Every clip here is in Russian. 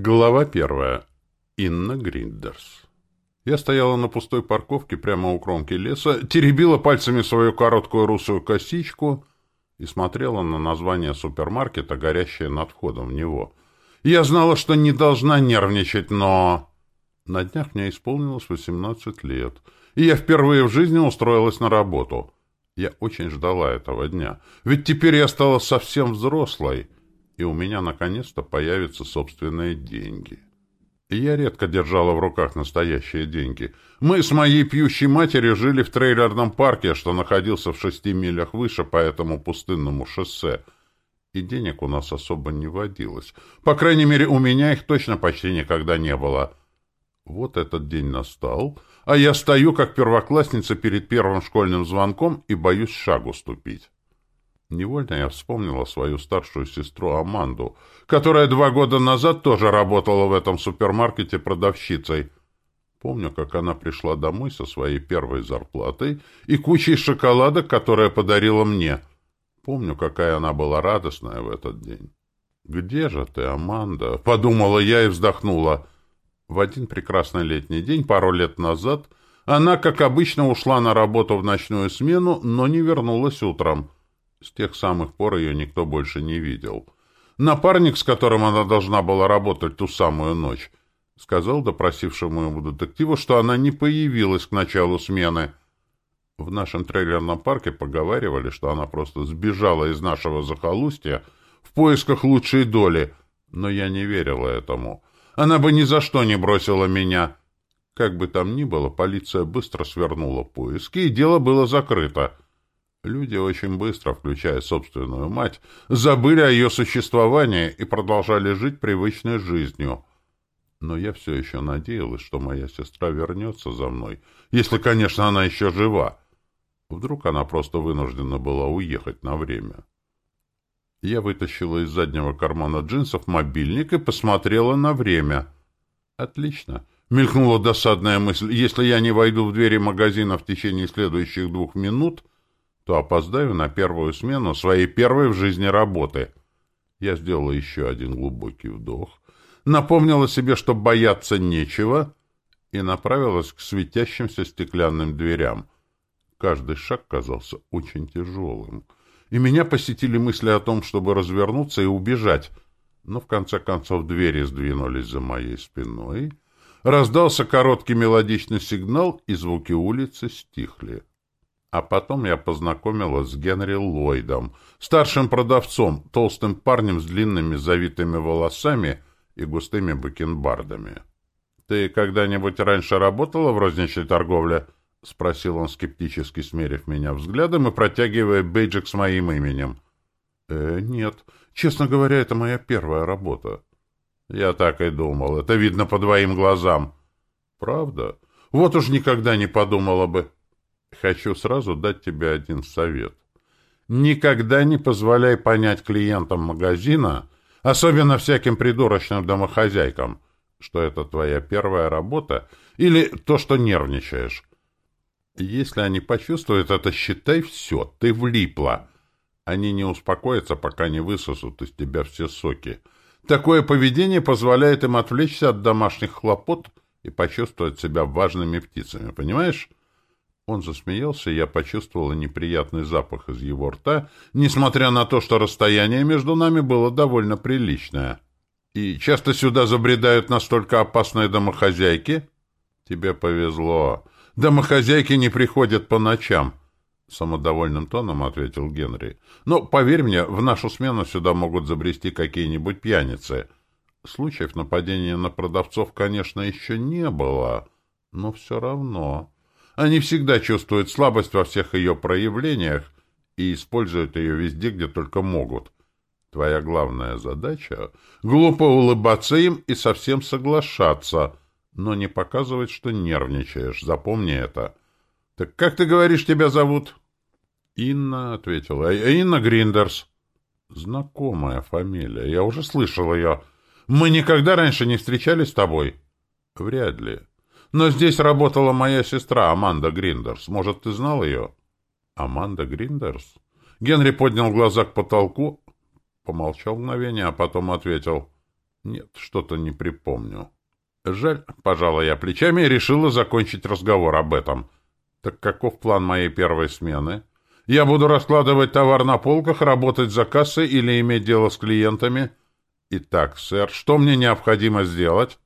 Глава первая. Инна Гриндерс. Я стояла на пустой парковке прямо у кромки леса, теребила пальцами свою короткую русую косичку и смотрела на название супермаркета, горящее над входом в него. Я знала, что не должна нервничать, но... На днях мне исполнилось 18 лет, и я впервые в жизни устроилась на работу. Я очень ждала этого дня, ведь теперь я стала совсем взрослой — и у меня наконец-то появятся собственные деньги. И я редко держала в руках настоящие деньги. Мы с моей пьющей матерью жили в трейлерном парке, что находился в шести милях выше по этому пустынному шоссе. И денег у нас особо не водилось. По крайней мере, у меня их точно почти никогда не было. Вот этот день настал, а я стою, как первоклассница перед первым школьным звонком и боюсь шагу ступить. Невольно я вспомнила свою старшую сестру Аманду, которая два года назад тоже работала в этом супермаркете продавщицей. Помню, как она пришла домой со своей первой зарплатой и кучей шоколада, которая подарила мне. Помню, какая она была радостная в этот день. «Где же ты, Аманда?» — подумала я и вздохнула. В один прекрасный летний день, пару лет назад, она, как обычно, ушла на работу в ночную смену, но не вернулась утром. С тех самых пор ее никто больше не видел. Напарник, с которым она должна была работать ту самую ночь, сказал допросившему ему детективу, что она не появилась к началу смены. В нашем трейлерном парке поговаривали, что она просто сбежала из нашего захолустья в поисках лучшей доли, но я не верила этому. Она бы ни за что не бросила меня. Как бы там ни было, полиция быстро свернула поиски, и дело было закрыто — Люди очень быстро, включая собственную мать, забыли о ее существовании и продолжали жить привычной жизнью. Но я все еще надеялась, что моя сестра вернется за мной, если, конечно, она еще жива. Вдруг она просто вынуждена была уехать на время. Я вытащила из заднего кармана джинсов мобильник и посмотрела на время. «Отлично!» — мелькнула досадная мысль. «Если я не войду в двери магазина в течение следующих двух минут...» то опоздаю на первую смену своей первой в жизни работы. Я сделала еще один глубокий вдох, напомнила себе, что бояться нечего, и направилась к светящимся стеклянным дверям. Каждый шаг казался очень тяжелым, и меня посетили мысли о том, чтобы развернуться и убежать, но в конце концов двери сдвинулись за моей спиной, раздался короткий мелодичный сигнал, и звуки улицы стихли. А потом я познакомилась с Генри Ллойдом, старшим продавцом, толстым парнем с длинными завитыми волосами и густыми бакенбардами. «Ты когда-нибудь раньше работала в розничной торговле?» — спросил он, скептически смерив меня взглядом и протягивая бейджик с моим именем. «Э, нет. Честно говоря, это моя первая работа». «Я так и думал. Это видно по твоим глазам». «Правда? Вот уж никогда не подумала бы». Хочу сразу дать тебе один совет. Никогда не позволяй понять клиентам магазина, особенно всяким придурочным домохозяйкам, что это твоя первая работа или то, что нервничаешь. Если они почувствуют это, считай все, ты влипла. Они не успокоятся, пока не высосут из тебя все соки. Такое поведение позволяет им отвлечься от домашних хлопот и почувствовать себя важными птицами, понимаешь? Он засмеялся, и я почувствовала неприятный запах из его рта, несмотря на то, что расстояние между нами было довольно приличное. «И часто сюда забредают настолько опасные домохозяйки?» «Тебе повезло. Домохозяйки не приходят по ночам», — самодовольным тоном ответил Генри. «Но, поверь мне, в нашу смену сюда могут забрести какие-нибудь пьяницы. Случаев нападения на продавцов, конечно, еще не было, но все равно...» Они всегда чувствуют слабость во всех ее проявлениях и используют ее везде, где только могут. Твоя главная задача — глупо улыбаться им и совсем соглашаться, но не показывать, что нервничаешь. Запомни это. Так как ты говоришь, тебя зовут? Инна, — ответила. Инна Гриндерс. Знакомая фамилия. Я уже слышал ее. Мы никогда раньше не встречались с тобой? Вряд ли. Но здесь работала моя сестра, Аманда Гриндерс. Может, ты знал ее? Аманда Гриндерс? Генри поднял глаза к потолку, помолчал мгновение, а потом ответил. Нет, что-то не припомню. Жаль, пожалуй, я плечами и решила закончить разговор об этом. Так каков план моей первой смены? Я буду раскладывать товар на полках, работать за кассой или иметь дело с клиентами? Итак, сэр, что мне необходимо сделать?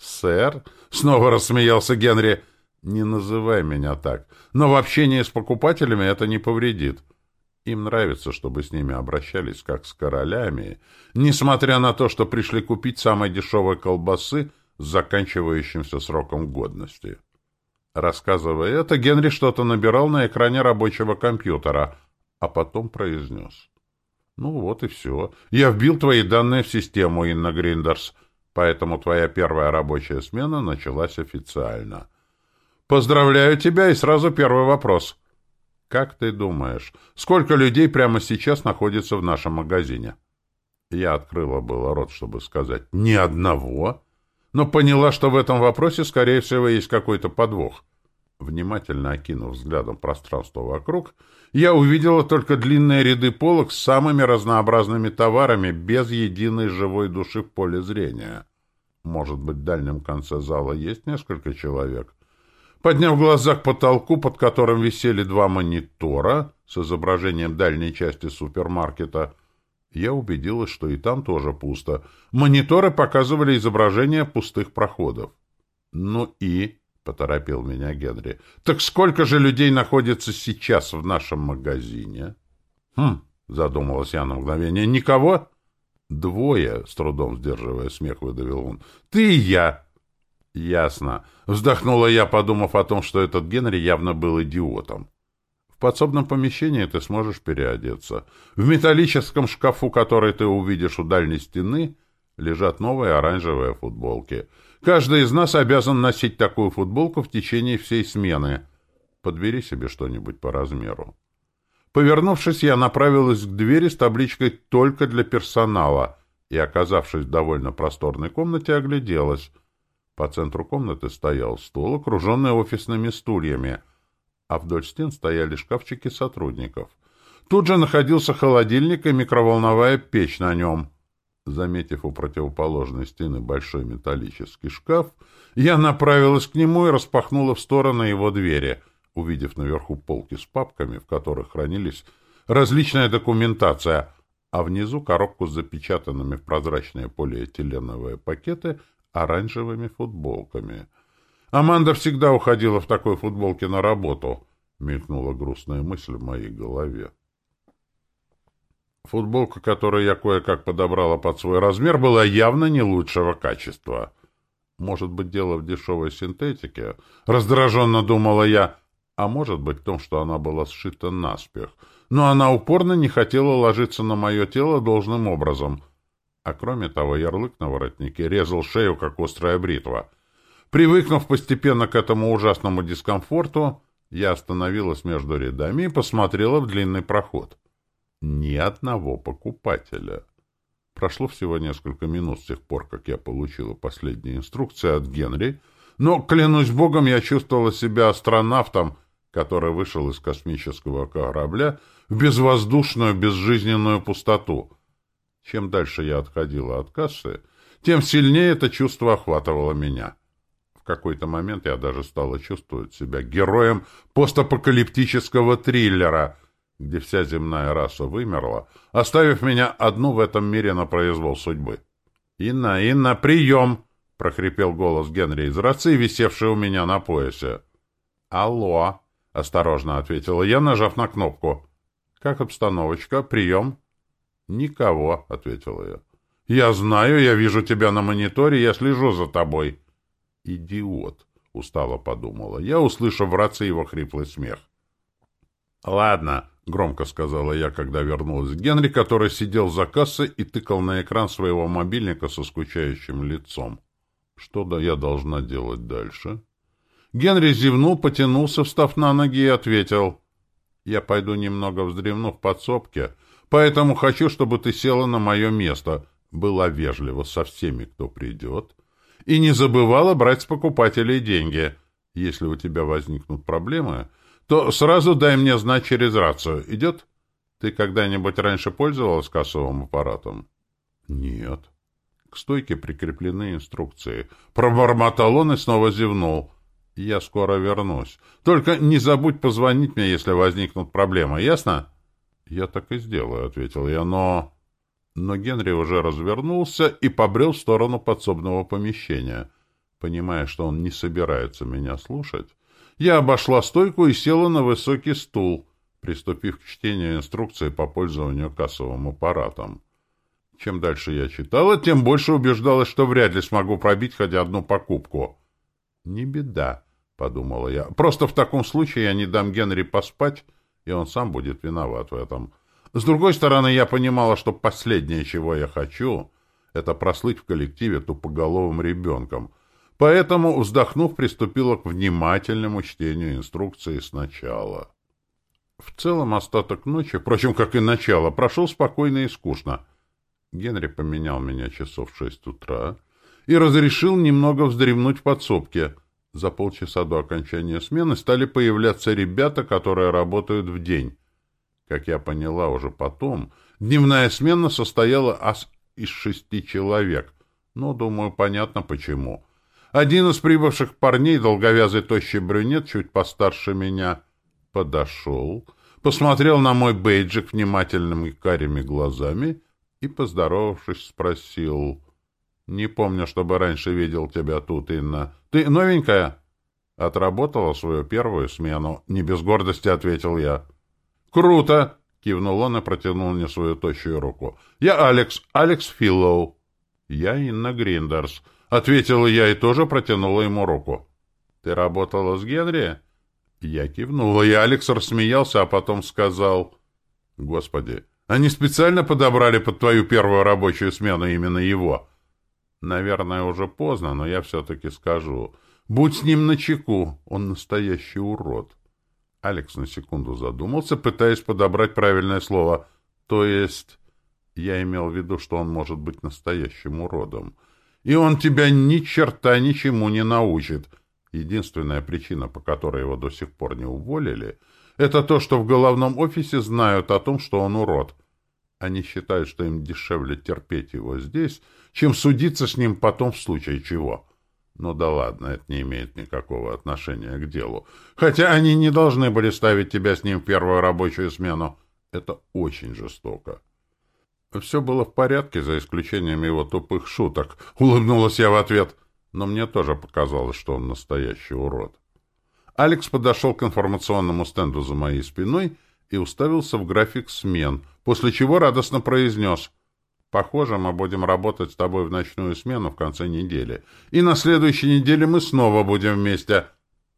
Сэр? Снова рассмеялся Генри. Не называй меня так. Но в общении с покупателями это не повредит. Им нравится, чтобы с ними обращались как с королями, несмотря на то, что пришли купить самой дешевой колбасы с заканчивающимся сроком годности. Рассказывая это, Генри что-то набирал на экране рабочего компьютера, а потом произнес. «Ну вот и все. Я вбил твои данные в систему, Инна Гриндерс, поэтому твоя первая рабочая смена началась официально. Поздравляю тебя, и сразу первый вопрос. Как ты думаешь, сколько людей прямо сейчас находится в нашем магазине?» Я открыла было рот, чтобы сказать «ни одного», но поняла, что в этом вопросе, скорее всего, есть какой-то подвох. Внимательно окинув взглядом пространство вокруг, я увидела только длинные ряды полок с самыми разнообразными товарами, без единой живой души в поле зрения. Может быть, в дальнем конце зала есть несколько человек? Подняв глаза к потолку, под которым висели два монитора с изображением дальней части супермаркета, я убедилась, что и там тоже пусто. Мониторы показывали изображение пустых проходов. «Ну и?» — поторопил меня Генри. «Так сколько же людей находится сейчас в нашем магазине?» «Хм», — задумалась я на мгновение. «Никого?» «Двое», — с трудом сдерживая смех, выдавил он. «Ты и я». «Ясно», — вздохнула я, подумав о том, что этот Генри явно был идиотом. В подсобном помещении ты сможешь переодеться. В металлическом шкафу, который ты увидишь у дальней стены, лежат новые оранжевые футболки. Каждый из нас обязан носить такую футболку в течение всей смены. Подбери себе что-нибудь по размеру. Повернувшись, я направилась к двери с табличкой «Только для персонала» и, оказавшись в довольно просторной комнате, огляделась. По центру комнаты стоял стол, окруженный офисными стульями — а вдоль стен стояли шкафчики сотрудников. Тут же находился холодильник и микроволновая печь на нем. Заметив у противоположной стены большой металлический шкаф, я направилась к нему и распахнула в сторону его двери, увидев наверху полки с папками, в которых хранились различная документация, а внизу коробку с запечатанными в прозрачные полиэтиленовые пакеты оранжевыми футболками — Аманда всегда уходила в такой футболке на работу, мелькнула грустная мысль в моей голове. Футболка, которую я кое-как подобрала под свой размер, была явно не лучшего качества. Может быть, дело в дешевой синтетике? Раздраженно думала я. А может быть в том, что она была сшита наспех. Но она упорно не хотела ложиться на мое тело должным образом. А кроме того, ярлык на воротнике резал шею, как острая бритва — Привыкнув постепенно к этому ужасному дискомфорту, я остановилась между рядами и посмотрела в длинный проход. Ни одного покупателя. Прошло всего несколько минут с тех пор, как я получила последние инструкции от Генри, но, клянусь богом, я чувствовала себя астронавтом, который вышел из космического корабля в безвоздушную, безжизненную пустоту. Чем дальше я отходила от кассы, тем сильнее это чувство охватывало меня какой-то момент я даже стала чувствовать себя героем постапокалиптического триллера, где вся земная раса вымерла, оставив меня одну в этом мире на произвол судьбы. «Инна, Инна, прием!» — прохрипел голос Генри из рации, висевший у меня на поясе. «Алло!» — осторожно ответила я, нажав на кнопку. «Как обстановочка? Прием?» «Никого», — ответила я. «Я знаю, я вижу тебя на мониторе, я слежу за тобой». «Идиот!» — устало подумала я, услышав в рации его хриплый смех. «Ладно», — громко сказала я, когда вернулась Генри, который сидел за кассой и тыкал на экран своего мобильника со скучающим лицом. «Что да я должна делать дальше?» Генри зевнул, потянулся, встав на ноги, и ответил. «Я пойду немного вздремну в подсобке, поэтому хочу, чтобы ты села на мое место, была вежлива со всеми, кто придет, и не забывала брать с покупателей деньги. Если у тебя возникнут проблемы, то сразу дай мне знать через рацию. Идет? Ты когда-нибудь раньше пользовалась кассовым аппаратом? Нет. К стойке прикреплены инструкции. Пробормотал он и снова зевнул. Я скоро вернусь. Только не забудь позвонить мне, если возникнут проблемы, ясно? Я так и сделаю, ответил я, но... Но Генри уже развернулся и побрел в сторону подсобного помещения. Понимая, что он не собирается меня слушать, я обошла стойку и села на высокий стул, приступив к чтению инструкции по пользованию кассовым аппаратом. Чем дальше я читала, тем больше убеждалась, что вряд ли смогу пробить хоть одну покупку. «Не беда», — подумала я. «Просто в таком случае я не дам Генри поспать, и он сам будет виноват в этом. С другой стороны, я понимала, что последнее, чего я хочу, это прослыть в коллективе тупоголовым ребенком. Поэтому, вздохнув, приступила к внимательному чтению инструкции сначала». В целом остаток ночи, впрочем, как и начало, прошел спокойно и скучно — Генри поменял меня часов в шесть утра и разрешил немного вздремнуть в подсобке. За полчаса до окончания смены стали появляться ребята, которые работают в день. Как я поняла уже потом, дневная смена состояла из шести человек. Но, думаю, понятно почему. Один из прибывших парней, долговязый тощий брюнет, чуть постарше меня, подошел, посмотрел на мой бейджик внимательными карими глазами и, поздоровавшись, спросил. «Не помню, чтобы раньше видел тебя тут, Инна. Ты новенькая?» «Отработала свою первую смену», — не без гордости ответил я. «Круто!» — кивнул он и протянул мне свою тощую руку. «Я Алекс, Алекс Филлоу». «Я Инна Гриндерс», — ответила я и тоже протянула ему руку. «Ты работала с Генри?» Я кивнула, и Алекс рассмеялся, а потом сказал... «Господи, они специально подобрали под твою первую рабочую смену именно его. Наверное, уже поздно, но я все-таки скажу. Будь с ним начеку, он настоящий урод. Алекс на секунду задумался, пытаясь подобрать правильное слово. То есть, я имел в виду, что он может быть настоящим уродом. И он тебя ни черта ничему не научит. Единственная причина, по которой его до сих пор не уволили — это то, что в головном офисе знают о том, что он урод. Они считают, что им дешевле терпеть его здесь, чем судиться с ним потом в случае чего. Ну да ладно, это не имеет никакого отношения к делу. Хотя они не должны были ставить тебя с ним в первую рабочую смену. Это очень жестоко. Все было в порядке, за исключением его тупых шуток. Улыбнулась я в ответ. Но мне тоже показалось, что он настоящий урод. Алекс подошел к информационному стенду за моей спиной и уставился в график смен, после чего радостно произнес «Похоже, мы будем работать с тобой в ночную смену в конце недели, и на следующей неделе мы снова будем вместе.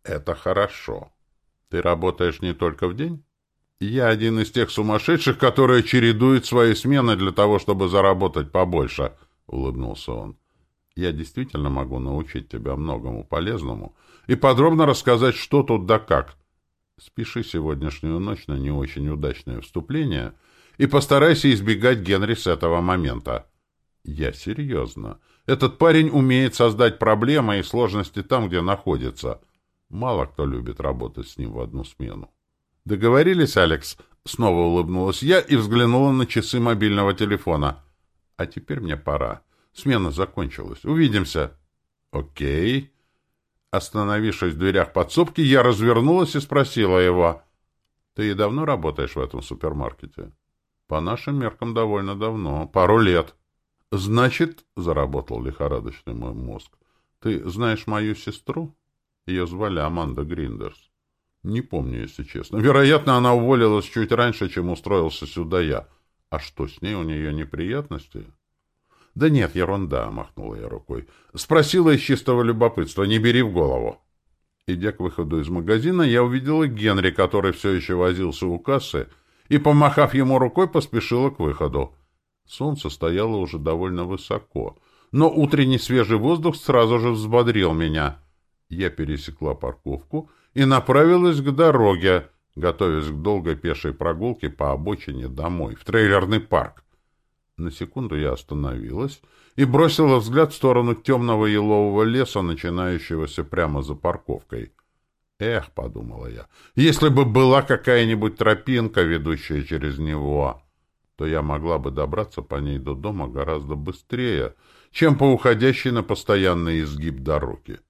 Это хорошо. Ты работаешь не только в день?» «Я один из тех сумасшедших, которые чередуют свои смены для того, чтобы заработать побольше», — улыбнулся он. «Я действительно могу научить тебя многому полезному» и подробно рассказать, что тут да как. Спеши сегодняшнюю ночь на не очень удачное вступление и постарайся избегать Генри с этого момента. Я серьезно. Этот парень умеет создать проблемы и сложности там, где находится. Мало кто любит работать с ним в одну смену. Договорились, Алекс? Снова улыбнулась я и взглянула на часы мобильного телефона. А теперь мне пора. Смена закончилась. Увидимся. Окей. Остановившись в дверях подсобки, я развернулась и спросила его. «Ты давно работаешь в этом супермаркете?» «По нашим меркам довольно давно. Пару лет». «Значит...» — заработал лихорадочный мой мозг. «Ты знаешь мою сестру?» Ее звали Аманда Гриндерс. «Не помню, если честно. Вероятно, она уволилась чуть раньше, чем устроился сюда я. А что, с ней у нее неприятности?» «Да нет, ерунда», — махнула я рукой. Спросила из чистого любопытства, не бери в голову. Идя к выходу из магазина, я увидела Генри, который все еще возился у кассы, и, помахав ему рукой, поспешила к выходу. Солнце стояло уже довольно высоко, но утренний свежий воздух сразу же взбодрил меня. Я пересекла парковку и направилась к дороге, готовясь к долгой пешей прогулке по обочине домой, в трейлерный парк. На секунду я остановилась и бросила взгляд в сторону темного елового леса, начинающегося прямо за парковкой. «Эх», — подумала я, — «если бы была какая-нибудь тропинка, ведущая через него, то я могла бы добраться по ней до дома гораздо быстрее, чем по уходящей на постоянный изгиб дороги.